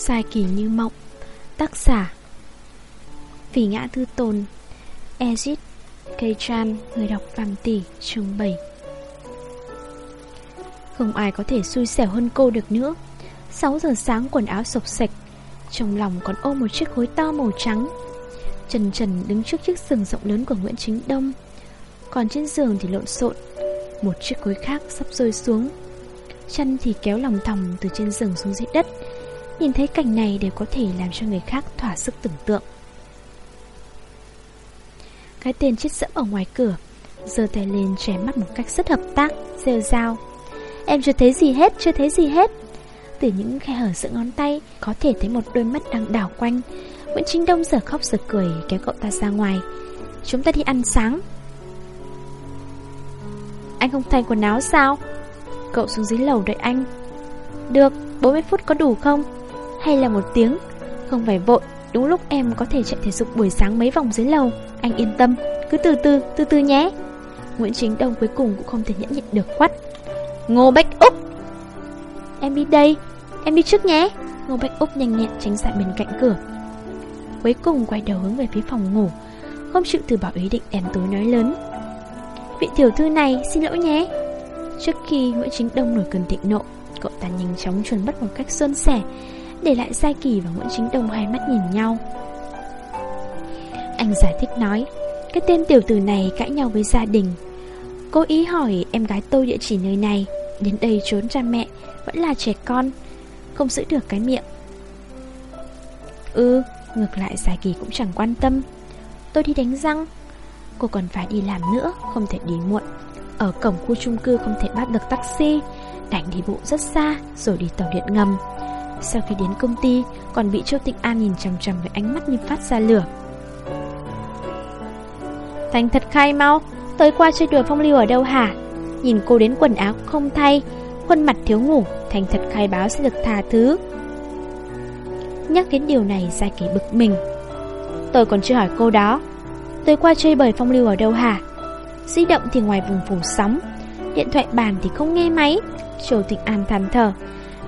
Sai kỳ như mộng. Tác giả Vì ngã thư tồn. Ezit Cây Chan Người đọc Phạm Tỷ, chương 7 Không ai có thể xui xẻo hơn cô được nữa. 6 giờ sáng quần áo sộc sạch, Trong lòng còn ôm một chiếc khối to màu trắng. Trần Trần đứng trước chiếc giường rộng lớn của Nguyễn Chính Đông. Còn trên giường thì lộn xộn, Một chiếc khối khác sắp rơi xuống. Chân thì kéo lòng thòng từ trên giường xuống dưới đất. Nhìn thấy cảnh này đều có thể làm cho người khác thỏa sức tưởng tượng. Cái tên chết dẫm ở ngoài cửa giơ tay lên trẻ mắt một cách rất hợp tác Rêu rao. Em chưa thấy gì hết, chưa thấy gì hết. Từ những khe hở giữa ngón tay Có thể thấy một đôi mắt đang đảo quanh. Nguyễn Trinh Đông giờ khóc giờ cười Kéo cậu ta ra ngoài. Chúng ta đi ăn sáng. Anh không thay quần áo sao? Cậu xuống dưới lầu đợi anh. Được, 40 phút có đủ không? Hay là một tiếng. Không phải vội, đúng lúc em có thể chạy thể dục buổi sáng mấy vòng dưới lầu. Anh yên tâm, cứ từ từ, từ từ nhé. Nguyễn Chính Đông cuối cùng cũng không thể nhẫn nhịn được quát. Ngô Bách Úc! Em đi đây, em đi trước nhé. Ngô Bách Úc nhanh nhẹn tránh ra bên cạnh cửa. Cuối cùng quay đầu hướng về phía phòng ngủ. Không chịu từ bỏ ý định đèn tối nói lớn. Vị tiểu thư này xin lỗi nhé. Trước khi Nguyễn Chính Đông nổi cơn thịnh nộ Cậu ta nhanh chóng chuẩn bắt một cách xuân sẻ. Để lại gia Kỳ và Nguyễn Chính Đông hai mắt nhìn nhau. Anh giải thích nói, Cái tên tiểu tử này cãi nhau với gia đình. Cô ý hỏi em gái tôi địa chỉ nơi này, Đến đây trốn cha mẹ, Vẫn là trẻ con, Không giữ được cái miệng. Ừ Ngược lại gia Kỳ cũng chẳng quan tâm. Tôi đi đánh răng, Cô còn phải đi làm nữa, Không thể đi muộn. Ở cổng khu chung cư không thể bắt được taxi, Đành đi bộ rất xa, Rồi đi tàu điện ngầm. Sau khi đến công ty, Còn bị Châu Tịnh An nhìn chằm chằm với ánh mắt như phát ra lửa. Thành thật khai mau Tới qua chơi đùa phong lưu ở đâu hả? Nhìn cô đến quần áo không thay, Khuôn mặt thiếu ngủ, Thành thật khai báo sẽ được tha thứ. Nhắc đến điều này ra Kỳ bực mình. Tôi còn chưa hỏi cô đó. Tối qua chơi bời phong lưu ở đâu hả? Di động thì ngoài vùng phủ sóng, Điện thoại bàn thì không nghe máy. Châu Tịnh An than thở.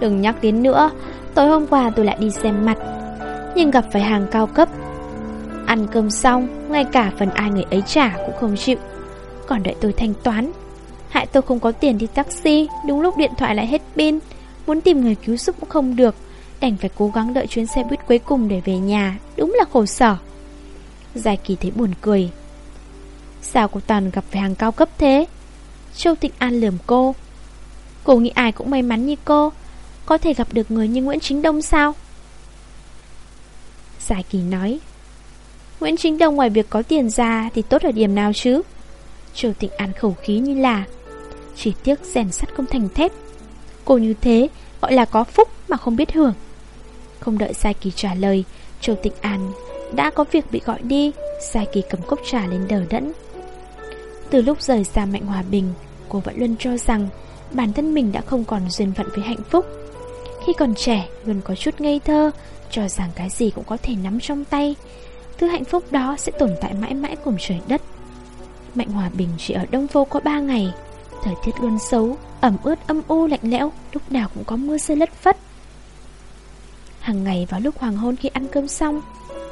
Đừng nhắc đến nữa Tối hôm qua tôi lại đi xem mặt, Nhưng gặp phải hàng cao cấp. Ăn cơm xong, Ngay cả phần ai người ấy trả cũng không chịu. Còn đợi tôi thanh toán, Hại tôi không có tiền đi taxi, Đúng lúc điện thoại lại hết pin, Muốn tìm người cứu giúp cũng không được, Đành phải cố gắng đợi chuyến xe buýt cuối cùng để về nhà, Đúng là khổ sở. Giải kỳ thấy buồn cười. Sao cô toàn gặp phải hàng cao cấp thế? Châu Tịnh An lườm cô. Cô nghĩ ai cũng may mắn như cô. Có thể gặp được người như Nguyễn Chính Đông sao? Giải kỳ nói Nguyễn Chính Đông ngoài việc có tiền ra Thì tốt ở điểm nào chứ? Châu Tịnh An khẩu khí như là Chỉ tiếc rèn sắt không thành thép. Cô như thế gọi là có phúc mà không biết hưởng. Không đợi Sai Kỳ trả lời Châu Tịnh An đã có việc bị gọi đi. Sai Kỳ cầm cốc trà lên đờ đẫn. Từ lúc rời xa Mạnh Hòa Bình, cô vẫn luôn cho rằng bản thân mình đã không còn duyên phận với hạnh phúc. Khi còn trẻ, luôn có chút ngây thơ, cho rằng cái gì cũng có thể nắm trong tay. Thứ hạnh phúc đó sẽ tồn tại mãi mãi cùng trời đất. Mạnh Hòa Bình chỉ ở Đông Vô có 3 ngày. Thời tiết luôn xấu, ẩm ướt âm u lạnh lẽo, lúc nào cũng có mưa rơi lất phất. Hàng ngày vào lúc hoàng hôn khi ăn cơm xong,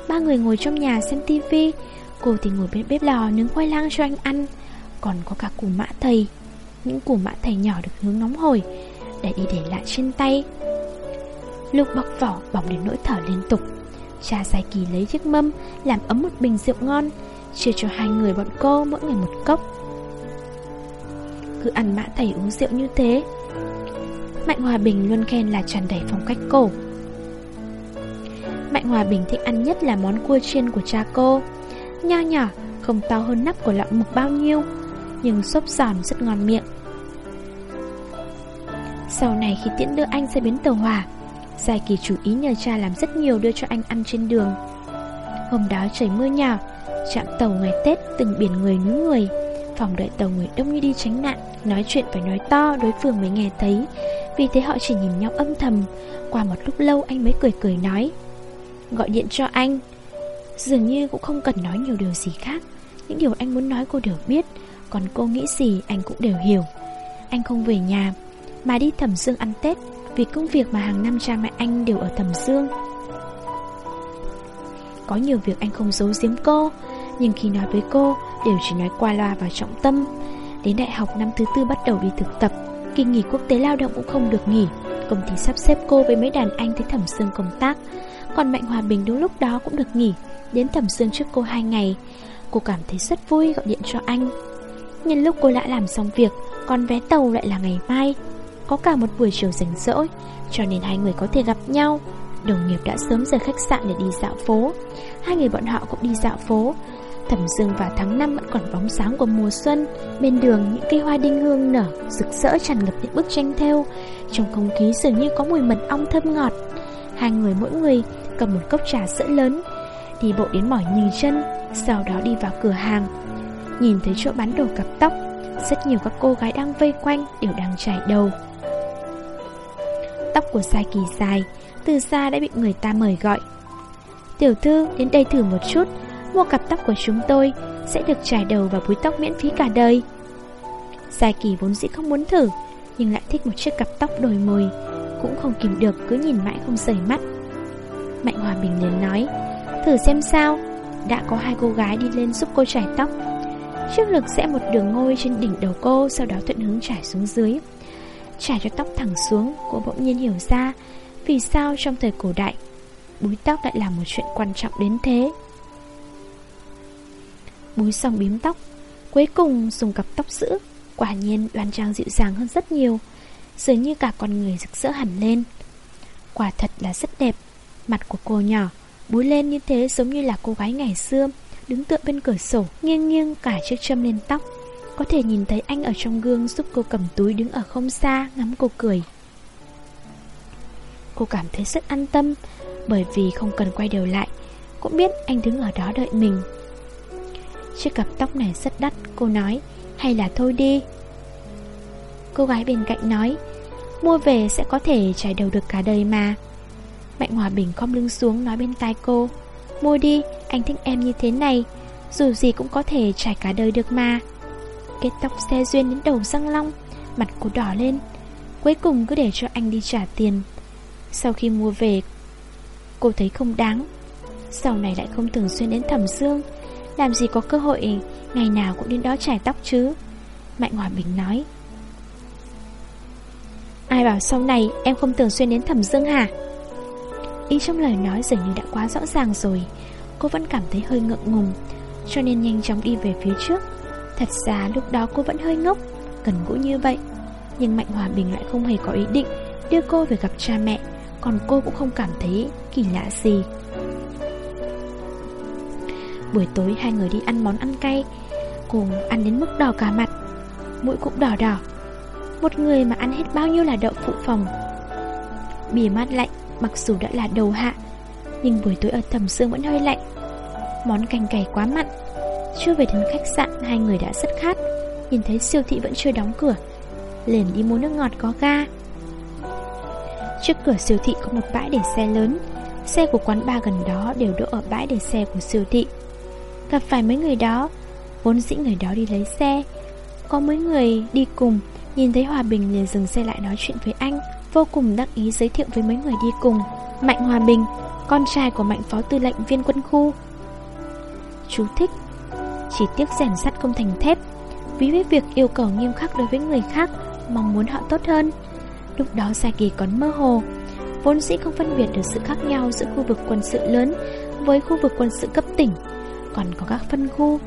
ba người ngồi trong nhà xem tivi, cô thì ngồi bên bếp lò nướng khoai lang cho anh ăn. Còn có cả củ mã thầy Những củ mã thầy nhỏ được nướng nóng hổi Để đi để lại trên tay lục bọc vỏ bỏng đến nỗi thở liên tục. Cha dài kỳ lấy chiếc mâm Làm ấm một bình rượu ngon Chia cho hai người bọn cô mỗi người một cốc. Cứ ăn mã thầy uống rượu như thế Mạnh Hòa Bình luôn khen là tràn đầy phong cách cổ. Mạnh Hòa Bình thích ăn nhất là món cua chiên của cha cô. Nho nhỏ, không to hơn nắp của lọ mực bao nhiêu nhưng xốp giòn rất ngon miệng. Sau này khi tiễn đưa anh ra bến tàu hỏa, Giai Kỳ chú ý nhờ cha làm rất nhiều đưa cho anh ăn trên đường. Hôm đó trời mưa nhỏ, chạm tàu ngày Tết từng biển người núi người, phòng đợi tàu người đông như đi tránh nạn, nói chuyện phải nói to đối phương mới nghe thấy. Vì thế họ chỉ nhìn nhau âm thầm, qua một lúc lâu anh mới cười cười nói. Gọi điện cho anh. Dường như cũng không cần nói nhiều điều gì khác, những điều anh muốn nói cô đều biết, còn cô nghĩ gì anh cũng đều hiểu Anh không về nhà Mà đi thẩm dương ăn Tết vì công việc mà hàng năm cha mẹ anh đều ở Thẩm Dương. Có nhiều việc anh không giấu giếm cô, Nhưng khi nói với cô, Đều chỉ nói qua loa và trọng tâm. Đến đại học năm thứ tư bắt đầu đi thực tập, Kỳ nghỉ quốc tế lao động cũng không được nghỉ. Công ty sắp xếp cô với mấy đàn anh tới Thẩm Dương công tác. Còn Mạnh Hòa Bình đúng lúc đó cũng được nghỉ, Đến Thẩm Dương trước cô hai ngày. Cô cảm thấy rất vui, gọi điện cho anh. Nhân lúc cô đã làm xong việc Còn vé tàu lại là ngày mai. Có cả một buổi chiều rảnh rỗi, Cho nên hai người có thể gặp nhau. Đồng nghiệp đã sớm rời khách sạn để đi dạo phố. Hai người bọn họ cũng đi dạo phố. Thẩm dương vào tháng năm vẫn còn bóng sáng của mùa xuân, Bên đường những cây hoa đinh hương nở, Rực rỡ tràn ngập những bức tranh theo Trong không khí dường như có mùi mật ong thơm ngọt. Hai người mỗi người cầm một cốc trà sữa lớn, Đi bộ đến mỏi nhì chân, Sau đó đi vào cửa hàng. Nhìn thấy chỗ bán đồ cặp tóc, Rất nhiều các cô gái đang vây quanh Đều đang chải đầu. Tóc của Sai Kỳ dài Từ xa đã bị người ta mời gọi. Tiểu thư, đến đây thử một chút, Mua cặp tóc của chúng tôi Sẽ được trải đầu và búi tóc miễn phí cả đời. Sai Kỳ vốn dĩ không muốn thử, Nhưng lại thích một chiếc cặp tóc đồi mồi, Cũng không kìm được, cứ nhìn mãi không rời mắt. Mạnh Hòa Bình liền nói, Thử xem sao, Đã có hai cô gái đi lên giúp cô trải tóc. Trước lực sẽ một đường ngôi trên đỉnh đầu cô, Sau đó thuận hướng trải xuống dưới. Trải cho tóc thẳng xuống Cô bỗng nhiên hiểu ra Vì sao trong thời cổ đại, Búi tóc lại là một chuyện quan trọng đến thế. Búi xong bím tóc, Cuối cùng dùng cặp tóc sữa, Quả nhiên đoan trang dịu dàng hơn rất nhiều, Dường như cả con người rực rỡ hẳn lên. Quả thật là rất đẹp, Mặt của cô nhỏ Búi lên như thế giống như là cô gái ngày xưa, Đứng tựa bên cửa sổ, Nghiêng nghiêng cả chiếc châm lên tóc. Có thể nhìn thấy anh ở trong gương Giúp cô cầm túi đứng ở không xa Ngắm cô cười. Cô cảm thấy rất an tâm Bởi vì không cần quay đầu lại Cũng biết anh đứng ở đó đợi mình. Chiếc cặp tóc này rất đắt Cô nói Hay là thôi đi. Cô gái bên cạnh nói Mua về sẽ có thể trải đầu được cả đời mà. Mạnh Hòa Bình khom lưng xuống nói bên tai cô Mua đi, anh thích em như thế này Dù gì cũng có thể trải cả đời được mà. Kết tóc xe duyên đến đầu răng long, Mặt cô đỏ lên. Cuối cùng cứ để cho anh đi trả tiền. Sau khi mua về, Cô thấy không đáng. Sau này lại không thường xuyên đến thẩm dương. Làm gì có cơ hội, Ngày nào cũng đến đó trải tóc chứ. Mạnh Hòa Bình nói. Ai bảo sau này em không thường xuyên đến thẩm dương hả? Ý trong lời nói dường như đã quá rõ ràng rồi. Cô vẫn cảm thấy hơi ngượng ngùng, Cho nên nhanh chóng đi về phía trước. Thật ra lúc đó cô vẫn hơi ngốc Cần gũi như vậy. Nhưng Mạnh Hòa Bình lại không hề có ý định Đưa cô về gặp cha mẹ, Còn cô cũng không cảm thấy kỳ lạ gì. Buổi tối hai người đi ăn món ăn cay, Cùng ăn đến mức đỏ cả mặt, Mũi cũng đỏ đỏ. Một người mà ăn hết bao nhiêu là đậu phụ phòng. Bìa mát lạnh, Mặc dù đã là đầu hạ, Nhưng buổi tối ở thầm sương vẫn hơi lạnh. Món canh cày quá mặn chưa về đến khách sạn, Hai người đã rất khát. Nhìn thấy siêu thị vẫn chưa đóng cửa, Liền đi mua nước ngọt có ga. Trước cửa siêu thị có một bãi để xe lớn. Xe của quán bar gần đó đều đỗ ở bãi để xe của siêu thị. Gặp phải mấy người đó, Vốn dĩ người đó đi lấy xe. Có mấy người đi cùng, Nhìn thấy Hòa Bình liền dừng xe lại nói chuyện với anh, Vô cùng đắc ý giới thiệu với mấy người đi cùng. Mạnh Hòa Bình, Con trai của mạnh phó tư lệnh viên quân khu. Chú thích chỉ tiếc rèn sắt không thành thép, Vì với việc yêu cầu nghiêm khắc đối với người khác, Mong muốn họ tốt hơn. Lúc đó Gia Kỳ còn mơ hồ. Vốn dĩ không phân biệt được sự khác nhau Giữa khu vực quân sự lớn Với khu vực quân sự cấp tỉnh, Còn có các phân khu.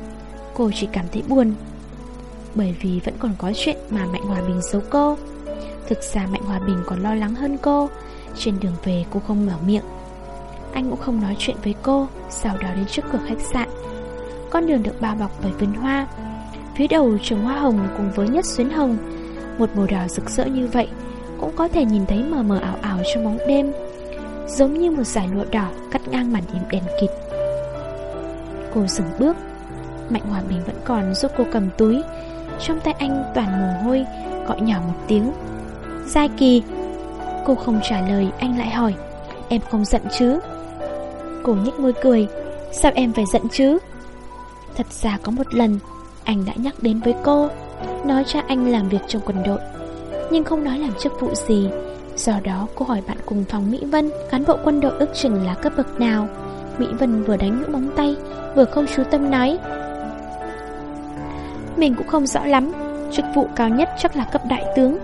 Cô chỉ cảm thấy buồn, Bởi vì vẫn còn có chuyện mà Mạnh Hòa Bình xấu cô. Thực ra Mạnh Hòa Bình còn lo lắng hơn cô. Trên đường về, cô không mở miệng. Anh cũng không nói chuyện với cô, Sau đó đến trước cửa khách sạn. Con đường được bao bọc bởi vườn hoa. Phía đầu trồng hoa hồng cùng với nhất xuyến hồng, Một màu đỏ rực rỡ như vậy Cũng có thể nhìn thấy mờ mờ ảo ảo trong bóng đêm, Giống như một dải lụa đỏ cắt ngang màn đêm đèn kịt. Cô dừng bước, Mạnh Hòa Bình vẫn còn giúp cô cầm túi, Trong tay anh toàn mồ hôi, Gọi nhỏ một tiếng. Giai Kỳ. Cô không trả lời, anh lại hỏi, Em không giận chứ? Cô nhếch môi cười, Sao em phải giận chứ? Thật ra có một lần, Anh đã nhắc đến với cô, Nói cha anh làm việc trong quân đội. Nhưng không nói làm chức vụ gì, Do đó cô hỏi bạn cùng phòng Mỹ Vân, Cán bộ quân đội ước chừng là cấp bậc nào. Mỹ Vân vừa đánh những móng tay, Vừa không chú tâm nói, Mình cũng không rõ lắm, Chức vụ cao nhất chắc là cấp đại tướng.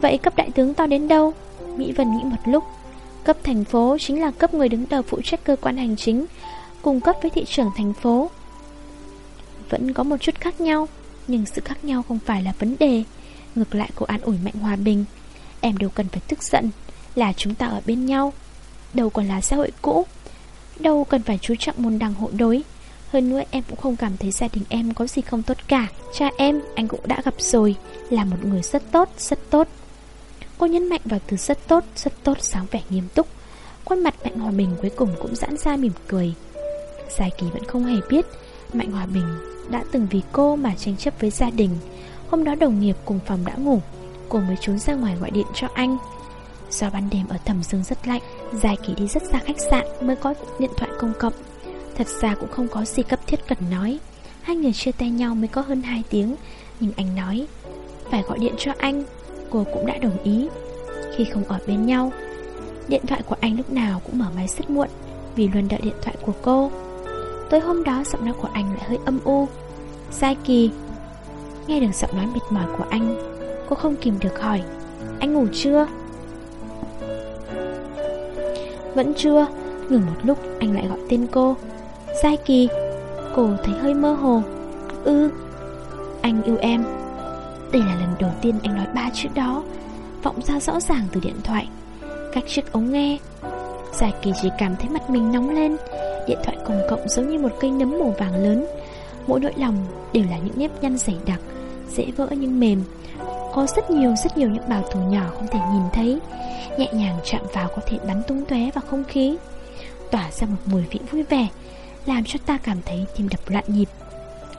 Vậy cấp đại tướng to đến đâu? Mỹ Vân nghĩ một lúc. Cấp thành phố chính là cấp người đứng đầu phụ trách cơ quan hành chính cung cấp với thị trường thành phố. Vẫn có một chút khác nhau Nhưng sự khác nhau không phải là vấn đề. Ngược lại cô an ủi Mạnh Hòa Bình Em đâu cần phải tức giận Là chúng ta ở bên nhau Đâu còn là xã hội cũ Đâu cần phải chú trọng môn đăng hộ đối. Hơn nữa em cũng không cảm thấy gia đình em có gì không tốt cả. Cha em anh cũng đã gặp rồi Là một người rất tốt, rất tốt. Cô nhấn mạnh vào từ rất tốt, rất tốt sáng vẻ nghiêm túc. Khuôn mặt Mạnh Hòa Bình cuối cùng cũng giãn ra mỉm cười. Giải kỳ vẫn không hề biết Mạnh Hòa Bình đã từng vì cô mà tranh chấp với gia đình. Hôm đó đồng nghiệp cùng phòng đã ngủ, Cô mới trốn ra ngoài gọi điện cho anh. Do ban đêm ở thầm dương rất lạnh Giải kỳ đi rất xa khách sạn Mới có điện thoại công cộng. Thật ra cũng không có gì cấp thiết cần nói. Hai người chia tay nhau mới có hơn 2 tiếng, Nhưng anh nói, Phải gọi điện cho anh. Cô cũng đã đồng ý. Khi không ở bên nhau, Điện thoại của anh lúc nào cũng mở máy rất muộn Vì luôn đợi điện thoại của cô. Tối hôm đó giọng nói của anh lại hơi âm u. Sai kỳ Nghe được giọng nói mệt mỏi của anh, Cô không kìm được hỏi, Anh ngủ chưa? Vẫn chưa. Ngừng một lúc, anh lại gọi tên cô. Sai kỳ Cô thấy hơi mơ hồ. Ư? Anh yêu em. Đây là lần đầu tiên anh nói ba chữ đó, Vọng ra rõ ràng từ điện thoại. Cách chiếc ống nghe. Giải kỳ chỉ cảm thấy mặt mình nóng lên Điện thoại công cộng giống như một cây nấm màu vàng lớn. Mỗi nỗi lòng đều là những nếp nhăn dày đặc, Dễ vỡ nhưng mềm. Có rất nhiều rất nhiều những bào thủ nhỏ không thể nhìn thấy. Nhẹ nhàng chạm vào có thể bắn tung tóe vào không khí. Tỏa ra một mùi vị vui vẻ, Làm cho ta cảm thấy tim đập loạn nhịp.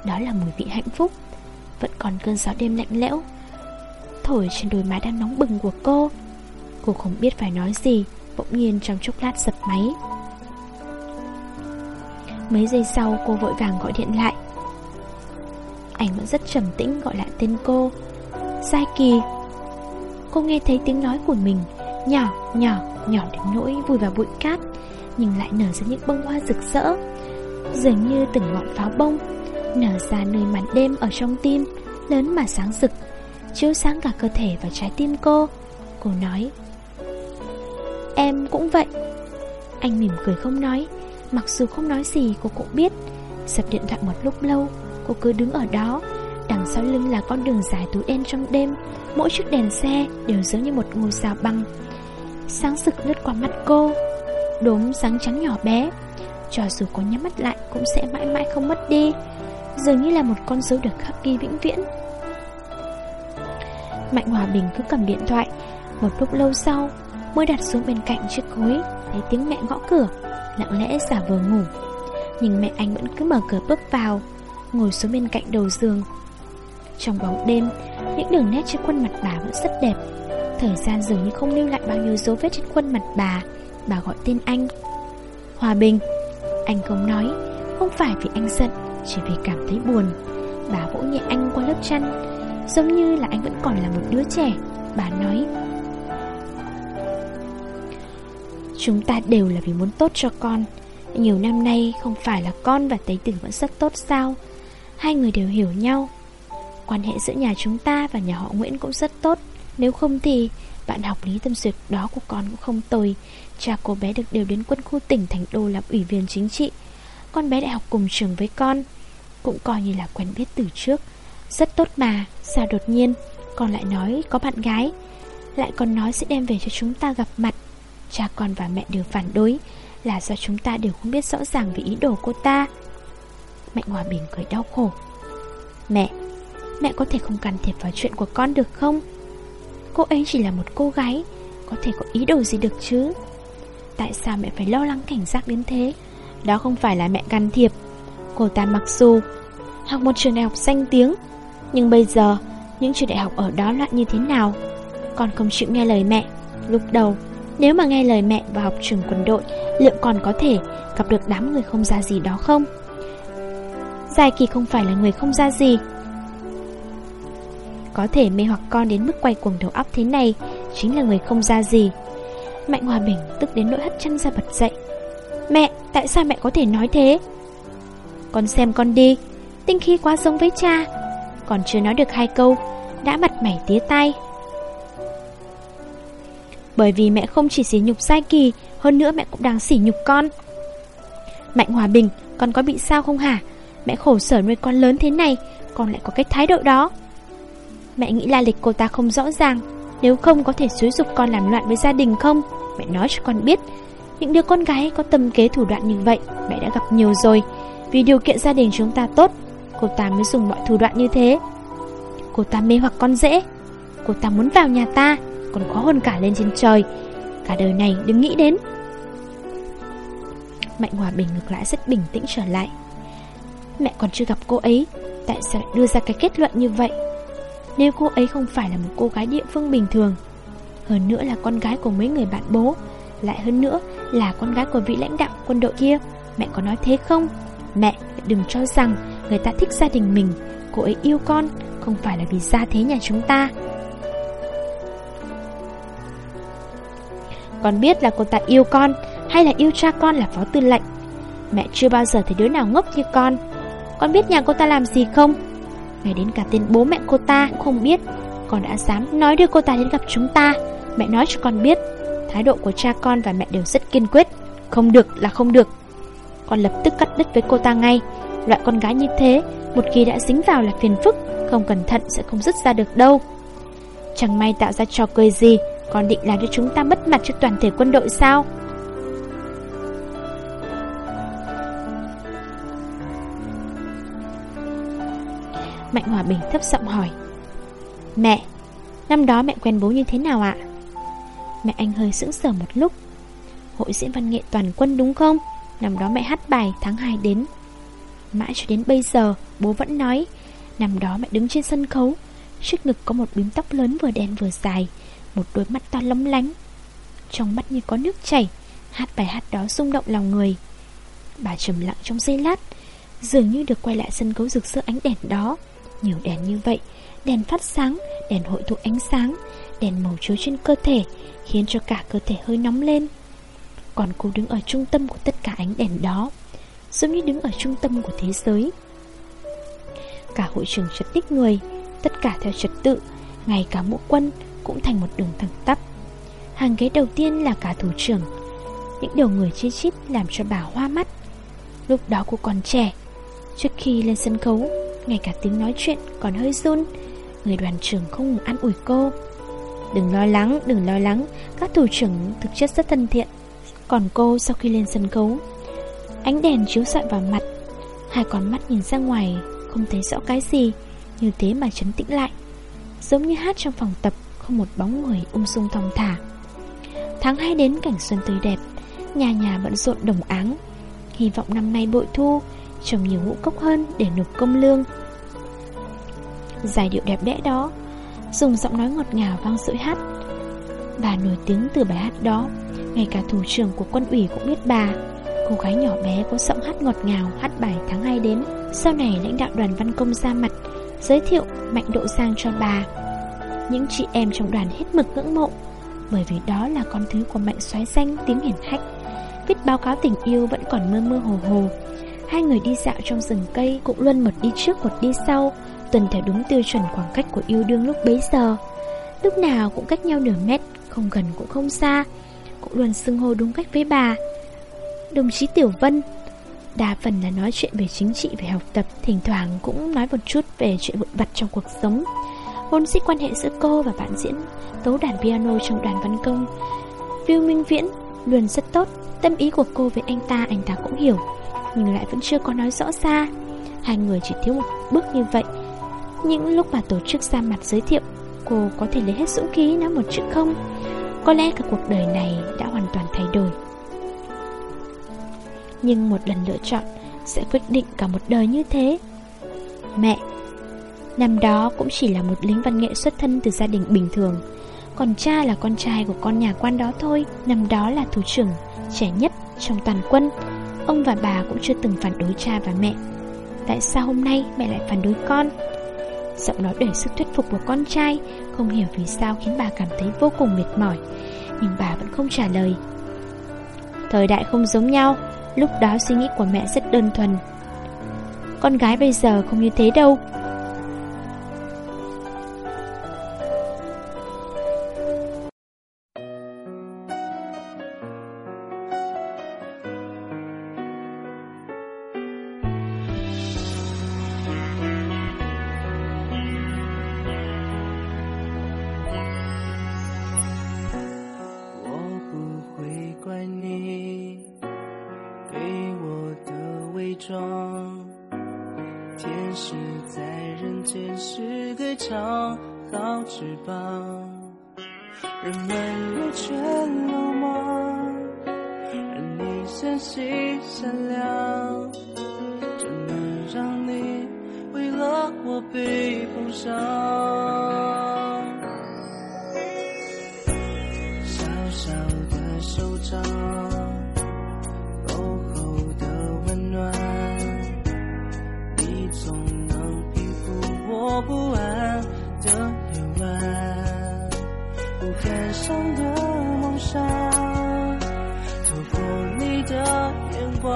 Đó là mùi vị hạnh phúc, Vẫn còn cơn gió đêm lạnh lẽo. Thổi trên đôi má đang nóng bừng của cô. Cô không biết phải nói gì, Bỗng nhiên trong chốc lát giật máy. Mấy giây sau cô vội vàng gọi điện lại. Anh vẫn rất trầm tĩnh gọi lại tên cô. Sai kỳ Cô nghe thấy tiếng nói của mình Nhỏ, nhỏ, nhỏ đến nỗi vui vào bụi cát Nhưng lại nở ra những bông hoa rực rỡ Dường như từng ngọn pháo bông Nở ra nơi màn đêm ở trong tim Lớn mà sáng rực Chiếu sáng cả cơ thể và trái tim cô. Cô nói Em cũng vậy. Anh mỉm cười không nói. Mặc dù không nói gì, cô cũng biết. Sập điện thoại một lúc lâu, Cô cứ đứng ở đó. Đằng sau lưng là con đường dài tối đen trong đêm. Mỗi chiếc đèn xe đều giống như một ngôi sao băng. Sáng sực lướt qua mắt cô. Đốm sáng trắng nhỏ bé. Cho dù có nhắm mắt lại, cũng sẽ mãi mãi không mất đi. Dường như là một con dấu được khắc ghi vĩnh viễn. Mạnh Hòa Bình cứ cầm điện thoại. Một lúc lâu sau, Mới đặt xuống bên cạnh chiếc gối, Thấy tiếng mẹ gõ cửa. Lặng lẽ giả vờ ngủ. Nhưng mẹ anh vẫn cứ mở cửa bước vào, Ngồi xuống bên cạnh đầu giường. Trong bóng đêm, Những đường nét trên khuôn mặt bà vẫn rất đẹp. Thời gian dường như không lưu lại bao nhiêu dấu vết trên khuôn mặt bà Bà gọi tên anh. Hòa Bình, Anh không nói, Không phải vì anh giận, Chỉ vì cảm thấy buồn. Bà vỗ nhẹ anh qua lớp chăn, Giống như là anh vẫn còn là một đứa trẻ. Bà nói Chúng ta đều là vì muốn tốt cho con. Nhiều năm nay, không phải là con và Tế Tử vẫn rất tốt sao? Hai người đều hiểu nhau. Quan hệ giữa nhà chúng ta và nhà họ Nguyễn cũng rất tốt. Nếu không thì, bạn học lý tâm duyệt đó của con cũng không tồi. Cha cô bé được đều đến quân khu tỉnh thành đô làm ủy viên chính trị. Con bé đại học cùng trường với con, Cũng coi như là quen biết từ trước. Rất tốt mà, Sao đột nhiên? Con lại nói, có bạn gái. Lại còn nói sẽ đem về cho chúng ta gặp mặt. Cha con và mẹ đều phản đối, Là do chúng ta đều không biết rõ ràng về ý đồ cô ta. Mạnh Hòa Bình cười đau khổ. Mẹ Mẹ có thể không can thiệp vào chuyện của con được không? Cô ấy chỉ là một cô gái, Có thể có ý đồ gì được chứ? Tại sao mẹ phải lo lắng cảnh giác đến thế? Đó không phải là mẹ can thiệp. Cô ta mặc dù Học một trường đại học danh tiếng, Nhưng bây giờ, Những trường đại học ở đó loạn như thế nào? Con không chịu nghe lời mẹ. Lúc đầu nếu mà nghe lời mẹ và học trường quân đội Liệu còn có thể gặp được đám người không ra gì đó không? Giai kỳ không phải là người không ra gì. Có thể mê hoặc con đến mức quay cuồng đầu óc thế này Chính là người không ra gì. Mạnh Hòa Bình tức đến nỗi hất chân ra bật dậy. Mẹ, tại sao mẹ có thể nói thế? Con xem con đi Tinh khi quá giống với cha. Còn chưa nói được hai câu Đã mặt mày tía tay bởi vì mẹ không chỉ sỉ nhục sai kỳ, Hơn nữa mẹ cũng đang sỉ nhục con. Mạnh Hòa Bình, Con có bị sao không hả? Mẹ khổ sở nuôi con lớn thế này, Con lại có cái thái độ đó. Mẹ nghĩ la lịch cô ta không rõ ràng, Nếu không có thể xúi dục con làm loạn với gia đình không? Mẹ nói cho con biết, Những đứa con gái có tâm kế thủ đoạn như vậy, Mẹ đã gặp nhiều rồi. Vì điều kiện gia đình chúng ta tốt, Cô ta mới dùng mọi thủ đoạn như thế. Cô ta mê hoặc con dễ, Cô ta muốn vào nhà ta. Còn khó hơn cả lên trên trời. Cả đời này, đừng nghĩ đến. Mạnh Hòa Bình ngược lại rất bình tĩnh trở lại. Mẹ còn chưa gặp cô ấy, Tại sao lại đưa ra cái kết luận như vậy? Nếu cô ấy không phải là một cô gái địa phương bình thường, Hơn nữa là con gái của mấy người bạn bố, Lại hơn nữa là con gái của vị lãnh đạo quân đội kia, Mẹ có nói thế không? Mẹ, đừng cho rằng người ta thích gia đình mình, Cô ấy yêu con, Không phải là vì gia thế nhà chúng ta. Con biết là cô ta yêu con Hay là yêu cha con là phó tư lệnh. Mẹ chưa bao giờ thấy đứa nào ngốc như con. Con biết nhà cô ta làm gì không? Ngay đến cả tên bố mẹ cô ta cũng không biết. Con đã dám nói đưa cô ta đến gặp chúng ta. Mẹ nói cho con biết. Thái độ của cha con và mẹ đều rất kiên quyết. Không được là không được. Con lập tức cắt đứt với cô ta ngay. Loại con gái như thế, Một khi đã dính vào là phiền phức, Không cẩn thận sẽ không dứt ra được đâu. Chẳng may tạo ra trò cười gì con định làm cho chúng ta mất mặt cho toàn thể quân đội sao? Mạnh Hòa Bình thấp giọng hỏi. Mẹ, Năm đó mẹ quen bố như thế nào ạ? Mẹ anh hơi sững sờ một lúc. Hội diễn văn nghệ toàn quân đúng không? Năm đó mẹ hát bài tháng 2 đến. Mãi cho đến bây giờ, Bố vẫn nói, Năm đó mẹ đứng trên sân khấu, Trước ngực có một bím tóc lớn vừa đen vừa dài một đôi mắt to lóng lánh. Trong mắt như có nước chảy Hát bài hát đó rung động lòng người. Bà trầm lặng trong giây lát Dường như được quay lại sân khấu rực rỡ ánh đèn đó. Nhiều đèn như vậy Đèn phát sáng, đèn hội tụ ánh sáng Đèn màu chiếu trên cơ thể Khiến cho cả cơ thể hơi nóng lên. Còn cô đứng ở trung tâm của tất cả ánh đèn đó Giống như đứng ở trung tâm của thế giới. Cả hội trường chật tích người Tất cả theo trật tự Ngay cả mũ quân cũng thành một đường thẳng tắp. Hàng ghế đầu tiên là cả thủ trưởng. Những điều người chi chít làm cho bà hoa mắt. Lúc đó cô còn trẻ. Trước khi lên sân khấu Ngay cả tiếng nói chuyện còn hơi run. Người đoàn trưởng không ngừng ăn ủi cô. Đừng lo lắng, đừng lo lắng Các thủ trưởng thực chất rất thân thiện. Còn cô sau khi lên sân khấu Ánh đèn chiếu sạn vào mặt. Hai con mắt nhìn ra ngoài Không thấy rõ cái gì Như thế mà chấn tĩnh lại. Giống như hát trong phòng tập. Không một bóng người ung dung thong thả. Tháng hai đến cảnh xuân tươi đẹp, Nhà nhà bận rộn đồng áng. Hy vọng năm nay bội thu, Trồng nhiều ngũ cốc hơn để nộp công lương. Giải điệu đẹp đẽ đó, Dùng giọng nói ngọt ngào vang dội hát. Bà nổi tiếng từ bài hát đó, Ngay cả thủ trưởng của quân ủy cũng biết bà. Cô gái nhỏ bé có giọng hát ngọt ngào, Hát bài tháng 2 đến. Sau này lãnh đạo đoàn văn công ra mặt, Giới thiệu Mạnh Độ Giang cho bà. Những chị em trong đoàn hết mực ngưỡng mộ. Bởi vì đó là con thứ của Mạnh xoáy danh tiếng hiển hách. Viết báo cáo tình yêu vẫn còn mơ mơ hồ hồ. Hai người đi dạo trong rừng cây Cũng luôn một đi trước một đi sau, Tuần theo đúng tiêu chuẩn khoảng cách của yêu đương lúc bấy giờ. Lúc nào cũng cách nhau nửa mét, Không gần cũng không xa, Cũng luôn xưng hô đúng cách với bà. Đồng chí Tiểu Vân, Đa phần là nói chuyện về chính trị, về học tập, Thỉnh thoảng cũng nói một chút về chuyện vụn vặt trong cuộc sống. Vốn dĩ quan hệ giữa cô và bạn diễn, Tấu đàn piano trong đoàn văn công. Viu Minh Viễn luôn rất tốt, Tâm ý của cô với anh ta anh ta cũng hiểu, Nhưng lại vẫn chưa có nói rõ ra Hai người chỉ thiếu một bước như vậy. Những lúc mà tổ chức ra mặt giới thiệu, Cô có thể lấy hết dũng khí nói một chữ không? Có lẽ cả cuộc đời này đã hoàn toàn thay đổi. Nhưng một lần lựa chọn sẽ quyết định cả một đời như thế. Mẹ Năm đó cũng chỉ là một lính văn nghệ xuất thân từ gia đình bình thường. Còn cha là con trai của con nhà quan đó thôi, Năm đó là thủ trưởng, trẻ nhất trong toàn quân. Ông và bà cũng chưa từng phản đối cha và mẹ. Tại sao hôm nay mẹ lại phản đối con? Giọng nói đầy sức thuyết phục của con trai, Không hiểu vì sao khiến bà cảm thấy vô cùng mệt mỏi, Nhưng bà vẫn không trả lời. Thời đại không giống nhau, Lúc đó suy nghĩ của mẹ rất đơn thuần. Con gái bây giờ không như thế đâu 人们你却冷漠，而你纤细善良，怎能让你为了我被碰伤？小小的手掌。上的梦想透过你的眼光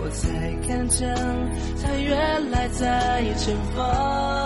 我才看见它原来在前方。